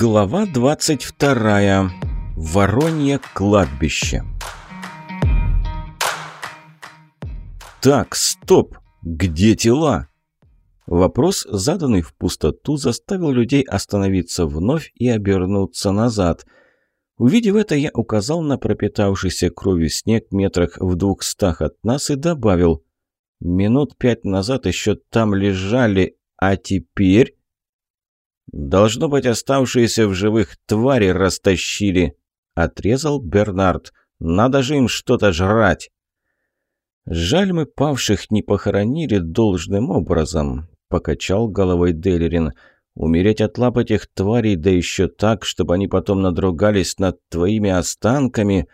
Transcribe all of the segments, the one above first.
Глава 22. Воронье кладбище. Так, стоп! Где тела? Вопрос, заданный в пустоту, заставил людей остановиться вновь и обернуться назад. Увидев это, я указал на пропитавшийся кровью снег метрах в двухстах от нас и добавил «Минут пять назад еще там лежали, а теперь...» «Должно быть, оставшиеся в живых твари растащили», — отрезал Бернард. «Надо же им что-то жрать». «Жаль, мы павших не похоронили должным образом», — покачал головой Делерин. «Умереть от лап этих тварей, да еще так, чтобы они потом надругались над твоими останками,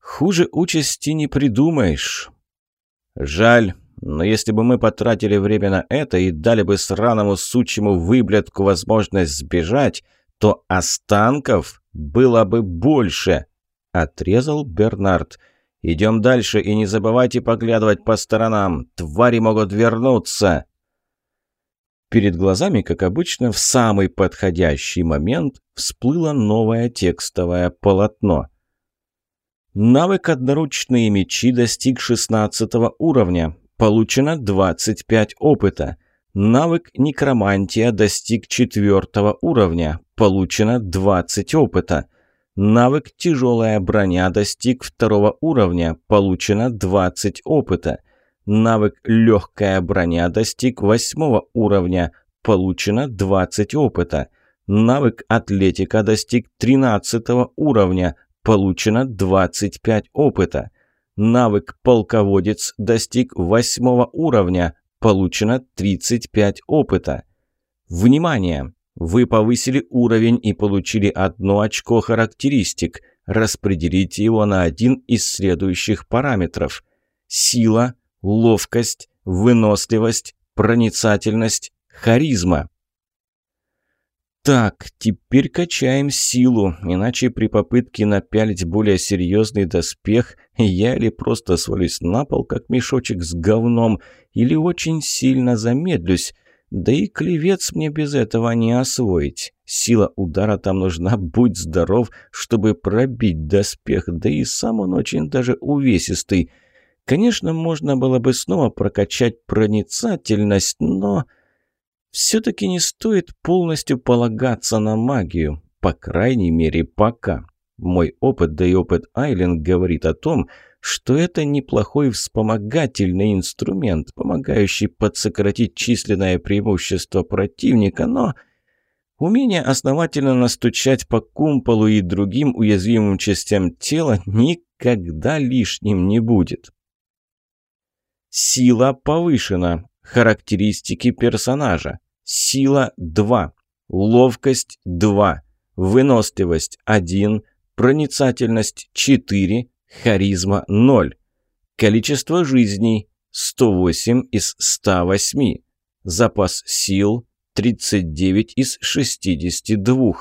хуже участи не придумаешь». «Жаль, но если бы мы потратили время на это и дали бы сраному сучьему выблядку возможность сбежать, то останков было бы больше», — отрезал Бернард. «Идем дальше и не забывайте поглядывать по сторонам. Твари могут вернуться». Перед глазами, как обычно, в самый подходящий момент всплыло новое текстовое полотно. Навык «Одноручные мечи» достиг 16 уровня. Получено 25 опыта. Навык «Некромантия» достиг 4 уровня. Получено 20 опыта. Навык «Тяжелая броня» достиг 2 уровня. Получено 20 опыта. Навык «Легкая броня» достиг 8 уровня. Получено 20 опыта. Навык «Атлетика» достиг 13 уровня. Получено 25 опыта. Навык «Полководец» достиг восьмого уровня. Получено 35 опыта. Внимание! Вы повысили уровень и получили одно очко характеристик. Распределите его на один из следующих параметров. Сила, ловкость, выносливость, проницательность, харизма. Так, теперь качаем силу, иначе при попытке напялить более серьезный доспех я или просто свалюсь на пол, как мешочек с говном, или очень сильно замедлюсь. Да и клевец мне без этого не освоить. Сила удара там нужна, будь здоров, чтобы пробить доспех, да и сам он очень даже увесистый. Конечно, можно было бы снова прокачать проницательность, но... Все-таки не стоит полностью полагаться на магию, по крайней мере, пока. Мой опыт, да и опыт Айленд говорит о том, что это неплохой вспомогательный инструмент, помогающий подсократить численное преимущество противника, но умение основательно настучать по кумполу и другим уязвимым частям тела никогда лишним не будет. Сила повышена. Характеристики персонажа. Сила – 2. Ловкость – 2. Выносливость – 1. Проницательность – 4. Харизма – 0. Количество жизней – 108 из 108. Запас сил – 39 из 62.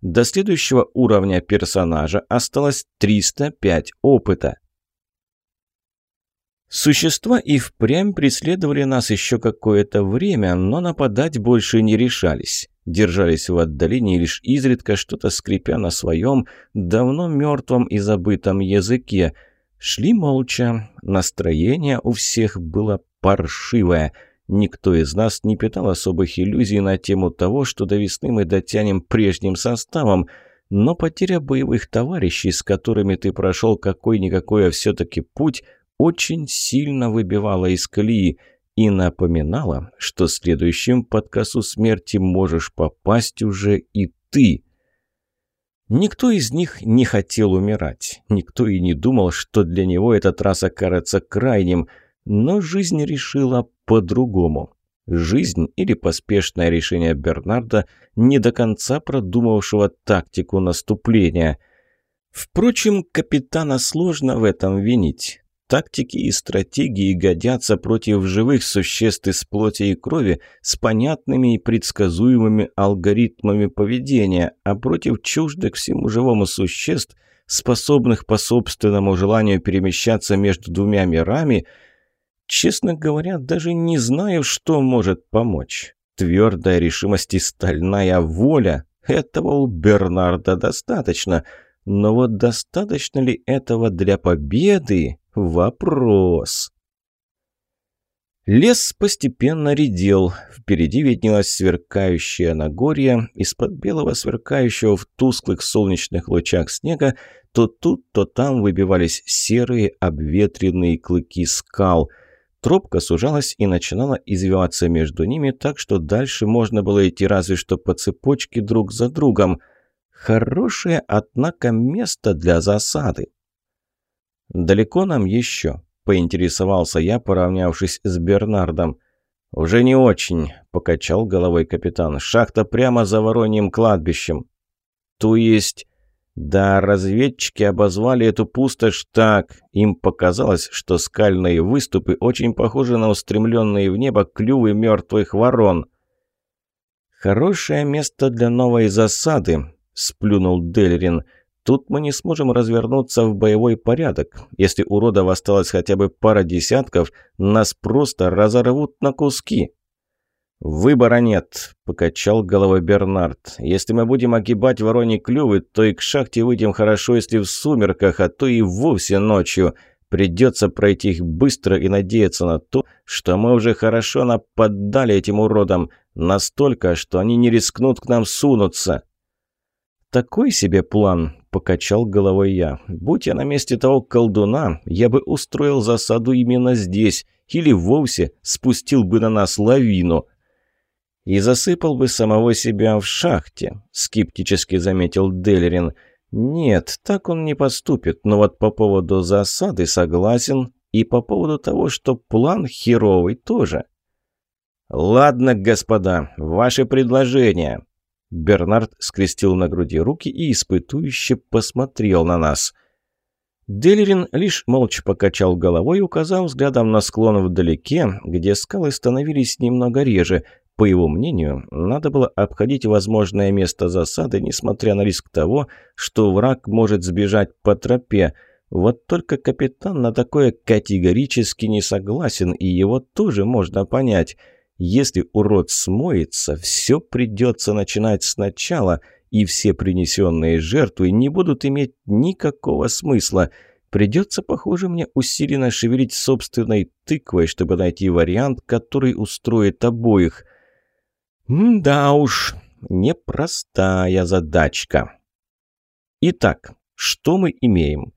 До следующего уровня персонажа осталось 305 опыта. Существа и впрямь преследовали нас еще какое-то время, но нападать больше не решались. Держались в отдалении, лишь изредка что-то скрипя на своем, давно мертвом и забытом языке. Шли молча. Настроение у всех было паршивое. Никто из нас не питал особых иллюзий на тему того, что до весны мы дотянем прежним составом. Но потеря боевых товарищей, с которыми ты прошел какой-никакой, а все-таки путь – очень сильно выбивала из колеи и напоминала, что следующим под косу смерти можешь попасть уже и ты. Никто из них не хотел умирать, никто и не думал, что для него этот раз окажется крайним, но жизнь решила по-другому. Жизнь или поспешное решение Бернарда, не до конца продумавшего тактику наступления. Впрочем, капитана сложно в этом винить. Тактики и стратегии годятся против живых существ из плоти и крови с понятными и предсказуемыми алгоритмами поведения, а против чуждых всему живому существ, способных по собственному желанию перемещаться между двумя мирами, честно говоря, даже не знаю, что может помочь. Твердая решимость и стальная воля Этого у Бернарда достаточно. Но вот достаточно ли этого для победы? Вопрос. Лес постепенно редел. Впереди виднелось сверкающее Нагорье. Из-под белого сверкающего в тусклых солнечных лучах снега то тут, то там выбивались серые обветренные клыки скал. Тропка сужалась и начинала извиваться между ними, так что дальше можно было идти разве что по цепочке друг за другом. Хорошее, однако, место для засады. «Далеко нам еще?» поинтересовался я, поравнявшись с Бернардом. «Уже не очень», — покачал головой капитан. «Шахта прямо за Вороньим кладбищем». «То есть...» «Да, разведчики обозвали эту пустошь так. Им показалось, что скальные выступы очень похожи на устремленные в небо клювы мертвых ворон». «Хорошее место для новой засады», — сплюнул Дельрин. Тут мы не сможем развернуться в боевой порядок. Если уродов осталось хотя бы пара десятков, нас просто разорвут на куски». «Выбора нет», — покачал головой Бернард. «Если мы будем огибать вороний клювы, то и к шахте выйдем хорошо, если в сумерках, а то и вовсе ночью. Придется пройти их быстро и надеяться на то, что мы уже хорошо нападали этим уродам, настолько, что они не рискнут к нам сунуться». «Такой себе план», – покачал головой я. «Будь я на месте того колдуна, я бы устроил засаду именно здесь, или вовсе спустил бы на нас лавину». «И засыпал бы самого себя в шахте», – скептически заметил Делерин. «Нет, так он не поступит, но вот по поводу засады согласен, и по поводу того, что план херовый тоже». «Ладно, господа, ваши предложения», Бернард скрестил на груди руки и испытующе посмотрел на нас. Делерин лишь молча покачал головой, указав взглядом на склон вдалеке, где скалы становились немного реже. По его мнению, надо было обходить возможное место засады, несмотря на риск того, что враг может сбежать по тропе. Вот только капитан на такое категорически не согласен, и его тоже можно понять – если урод смоется, все придется начинать сначала, и все принесенные жертвы не будут иметь никакого смысла. Придется, похоже, мне усиленно шевелить собственной тыквой, чтобы найти вариант, который устроит обоих. да уж, непростая задачка. Итак, что мы имеем?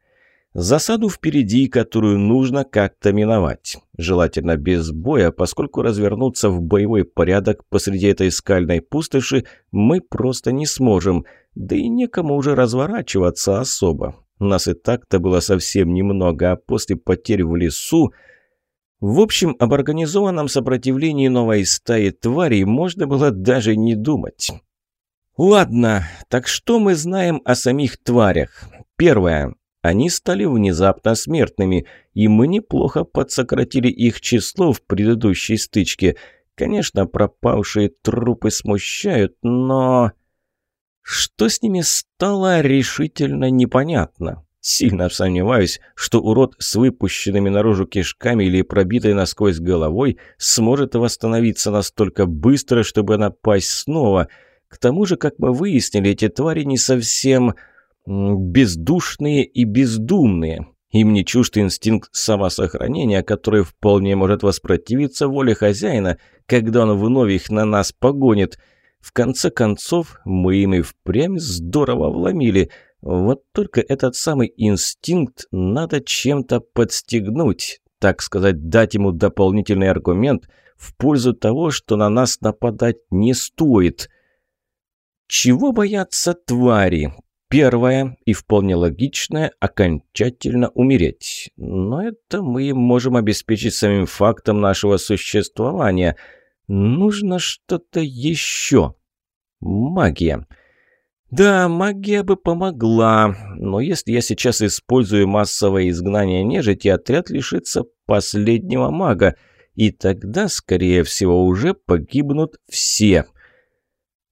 Засаду впереди, которую нужно как-то миновать. Желательно без боя, поскольку развернуться в боевой порядок посреди этой скальной пустоши мы просто не сможем. Да и некому уже разворачиваться особо. Нас и так-то было совсем немного, а после потерь в лесу... В общем, об организованном сопротивлении новой стаи тварей можно было даже не думать. Ладно, так что мы знаем о самих тварях? Первое. Они стали внезапно смертными, и мы неплохо подсократили их число в предыдущей стычке. Конечно, пропавшие трупы смущают, но... Что с ними стало решительно непонятно. Сильно сомневаюсь, что урод с выпущенными наружу кишками или пробитой насквозь головой сможет восстановиться настолько быстро, чтобы напасть снова. К тому же, как мы выяснили, эти твари не совсем бездушные и бездумные. Им не чужд инстинкт самосохранения, который вполне может воспротивиться воле хозяина, когда он вновь их на нас погонит. В конце концов, мы им и впрямь здорово вломили. Вот только этот самый инстинкт надо чем-то подстегнуть, так сказать, дать ему дополнительный аргумент в пользу того, что на нас нападать не стоит. Чего боятся твари? Первое, и вполне логичное, окончательно умереть. Но это мы можем обеспечить самим фактом нашего существования. Нужно что-то еще. Магия. Да, магия бы помогла, но если я сейчас использую массовое изгнание нежити, отряд лишится последнего мага, и тогда, скорее всего, уже погибнут все –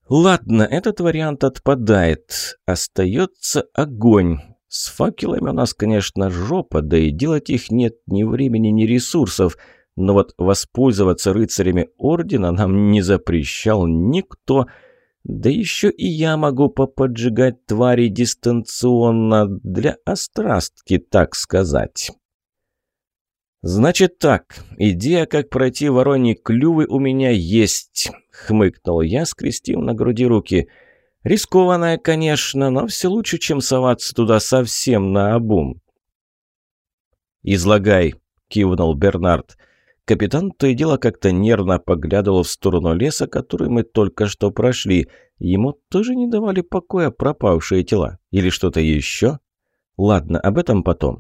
Ладно, этот вариант отпадает. Остается огонь. С факелами у нас, конечно, жопа, да и делать их нет ни времени, ни ресурсов. Но вот воспользоваться рыцарями Ордена нам не запрещал никто. Да еще и я могу поподжигать твари дистанционно, для острастки, так сказать. «Значит так, идея, как пройти вороньи клювы, у меня есть», — хмыкнул я, скрестив на груди руки. «Рискованная, конечно, но все лучше, чем соваться туда совсем на обум». «Излагай», — кивнул Бернард. Капитан то и дело как-то нервно поглядывал в сторону леса, который мы только что прошли. Ему тоже не давали покоя пропавшие тела. Или что-то еще? Ладно, об этом потом.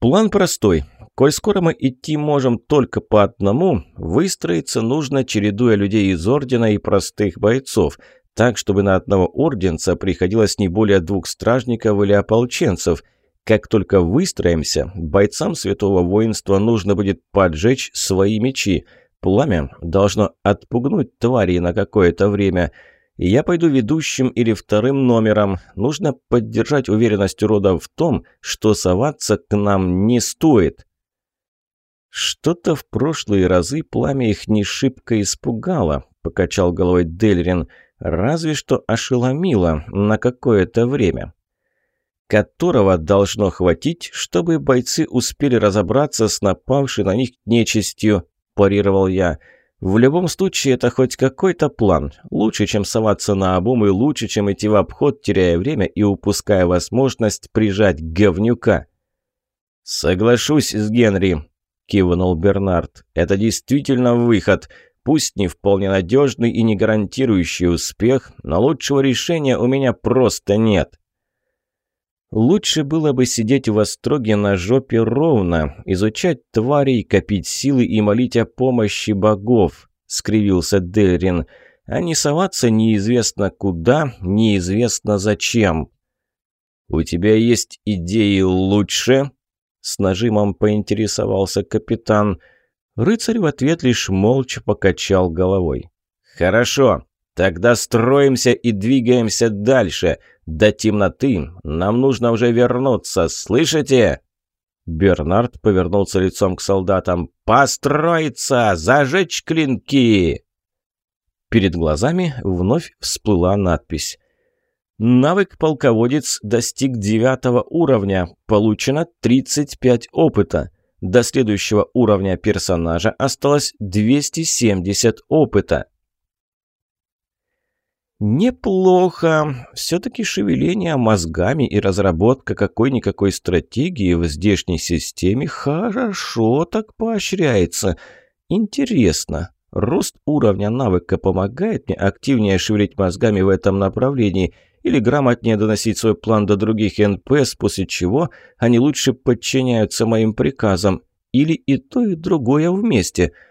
План простой. Коль скоро мы идти можем только по одному, выстроиться нужно, чередуя людей из Ордена и простых бойцов, так, чтобы на одного орденца приходилось не более двух стражников или ополченцев. Как только выстроимся, бойцам Святого Воинства нужно будет поджечь свои мечи. Пламя должно отпугнуть твари на какое-то время – я пойду ведущим или вторым номером. Нужно поддержать уверенность рода в том, что соваться к нам не стоит. Что-то в прошлые разы пламя их не шибко испугало, покачал головой Дельрин, разве что ошеломило на какое-то время. Которого должно хватить, чтобы бойцы успели разобраться с напавшей на них нечистью, парировал я. В любом случае, это хоть какой-то план. Лучше, чем соваться на обум, и лучше, чем идти в обход, теряя время и упуская возможность прижать говнюка. «Соглашусь с Генри», – кивнул Бернард. «Это действительно выход. Пусть не вполне надежный и не гарантирующий успех, но лучшего решения у меня просто нет». Лучше было бы сидеть в остроге на жопе ровно, изучать тварей, копить силы и молить о помощи богов, — скривился Дельрин, — а не соваться неизвестно куда, неизвестно зачем. «У тебя есть идеи лучше?» — с нажимом поинтересовался капитан. Рыцарь в ответ лишь молча покачал головой. «Хорошо, тогда строимся и двигаемся дальше. До темноты нам нужно уже вернуться, слышите?» Бернард повернулся лицом к солдатам. «Построиться! Зажечь клинки!» Перед глазами вновь всплыла надпись. Навык полководец достиг девятого уровня. Получено 35 опыта. До следующего уровня персонажа осталось 270 опыта. Неплохо. Все-таки шевеление мозгами и разработка какой-никакой стратегии в здешней системе хорошо так поощряется. Интересно, рост уровня навыка помогает мне активнее шевелить мозгами в этом направлении или грамотнее доносить свой план до других НПС, после чего они лучше подчиняются моим приказам, или и то, и другое вместе –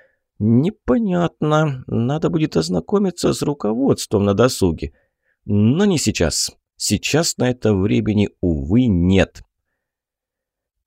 «Непонятно. Надо будет ознакомиться с руководством на досуге. Но не сейчас. Сейчас на это времени, увы, нет».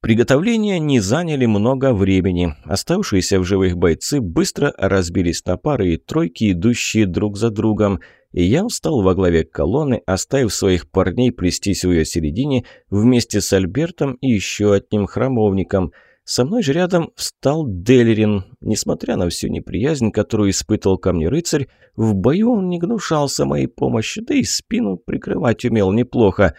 Приготовления не заняли много времени. Оставшиеся в живых бойцы быстро разбились на пары и тройки, идущие друг за другом. И я встал во главе колонны, оставив своих парней плестись в ее середине вместе с Альбертом и еще одним храмовником – со мной же рядом встал Делерин. Несмотря на всю неприязнь, которую испытывал ко мне рыцарь, в бою он не гнушался моей помощи, да и спину прикрывать умел неплохо.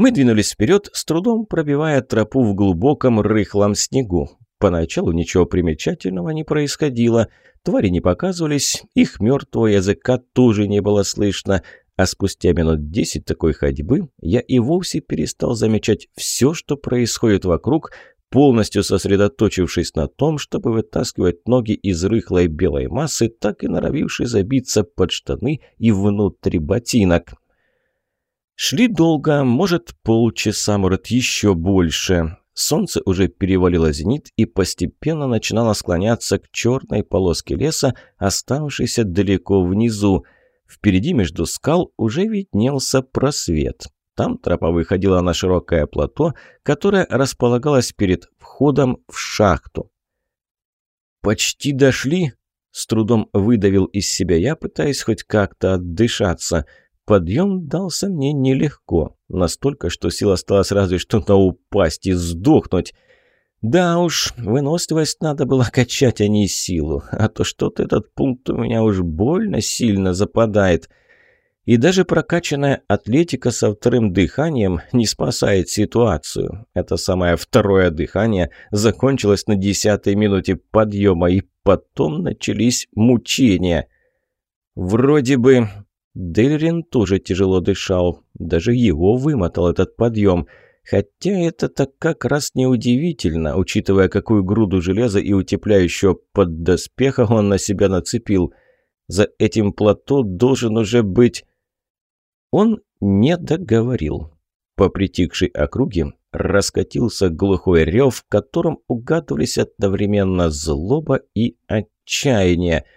Мы двинулись вперед, с трудом пробивая тропу в глубоком рыхлом снегу. Поначалу ничего примечательного не происходило. Твари не показывались, их мертвого языка тоже не было слышно. А спустя минут десять такой ходьбы я и вовсе перестал замечать все, что происходит вокруг, полностью сосредоточившись на том, чтобы вытаскивать ноги из рыхлой белой массы, так и норовивший забиться под штаны и внутрь ботинок. Шли долго, может полчаса, может еще больше. Солнце уже перевалило зенит и постепенно начинало склоняться к черной полоске леса, оставшейся далеко внизу. Впереди между скал уже виднелся просвет. Там тропа выходила на широкое плато, которое располагалось перед входом в шахту. «Почти дошли?» – с трудом выдавил из себя я, пытаясь хоть как-то отдышаться. Подъем дался мне нелегко, настолько, что сил осталось разве что на упасть и сдохнуть. Да уж, выносливость надо было качать, а не силу, а то что-то этот пункт у меня уж больно сильно западает – И даже прокачанная атлетика со вторым дыханием не спасает ситуацию. Это самое второе дыхание закончилось на десятой минуте подъема, и потом начались мучения. Вроде бы Дельрин тоже тяжело дышал, даже его вымотал этот подъем. Хотя это-то как раз неудивительно, учитывая, какую груду железа и утепляющего поддоспеха он на себя нацепил. За этим плато должен уже быть... Он не договорил. По притихшей округе раскатился глухой рев, в котором угадывались одновременно злоба и отчаяние –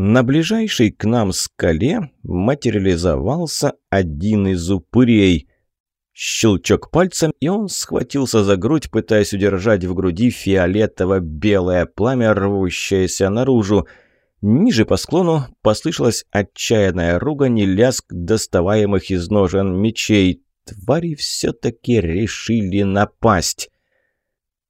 на ближайшей к нам скале материализовался один из упырей. Щелчок пальцем, и он схватился за грудь, пытаясь удержать в груди фиолетово-белое пламя, рвущееся наружу. Ниже по склону послышалась отчаянная ругань и лязг доставаемых из ножен мечей. Твари все-таки решили напасть.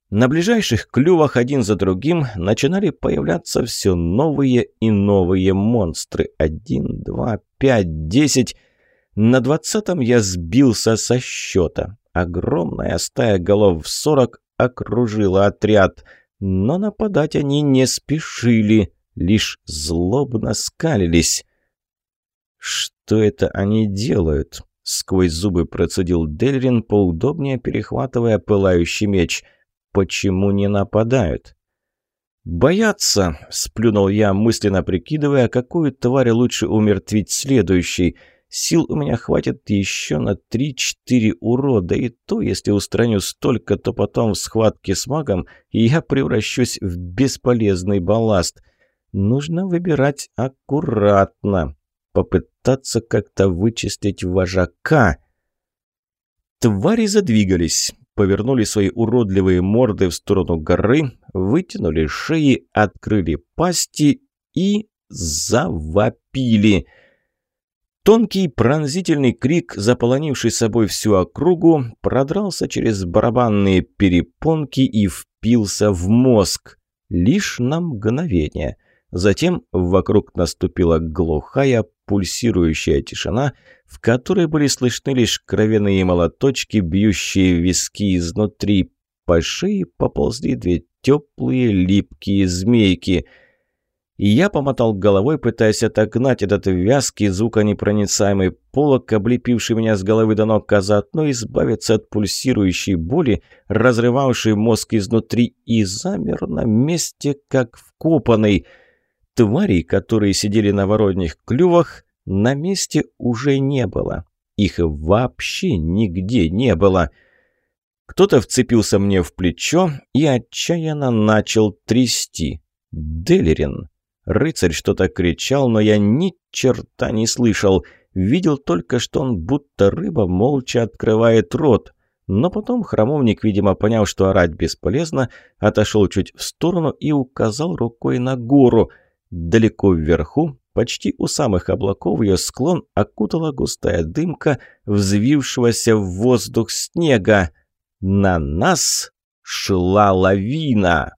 На ближайших клювах один за другим начинали появляться все новые и новые монстры. Один, два, пять, десять. На двадцатом я сбился со счета. Огромная стая голов в сорок окружила отряд. Но нападать они не спешили, лишь злобно скалились. «Что это они делают?» — сквозь зубы процедил Дельрин, поудобнее перехватывая пылающий меч — почему не нападают? «Боятся!» – сплюнул я, мысленно прикидывая, какую тварь лучше умертвить следующей. Сил у меня хватит еще на три-четыре урода, и то, если устраню столько, то потом в схватке с магом я превращусь в бесполезный балласт. Нужно выбирать аккуратно, попытаться как-то вычистить вожака. Твари задвигались повернули свои уродливые морды в сторону горы, вытянули шеи, открыли пасти и завопили. Тонкий пронзительный крик, заполонивший собой всю округу, продрался через барабанные перепонки и впился в мозг. Лишь на мгновение. Затем вокруг наступила глухая, пульсирующая тишина, в которой были слышны лишь кровяные молоточки, бьющие виски изнутри. По шее поползли две теплые липкие змейки. И я помотал головой, пытаясь отогнать этот вязкий, звуконепроницаемый полок, облепивший меня с головы до ног, а заодно избавиться от пульсирующей боли, разрывавшей мозг изнутри, и замер на месте, как вкопанный — Тварей, которые сидели на воротних клювах, на месте уже не было. Их вообще нигде не было. Кто-то вцепился мне в плечо и отчаянно начал трясти. Делерин. Рыцарь что-то кричал, но я ни черта не слышал. Видел только, что он будто рыба молча открывает рот. Но потом храмовник, видимо, поняв, что орать бесполезно, отошел чуть в сторону и указал рукой на гору – Далеко вверху, почти у самых облаков, ее склон окутала густая дымка взвившегося в воздух снега. На нас шла лавина.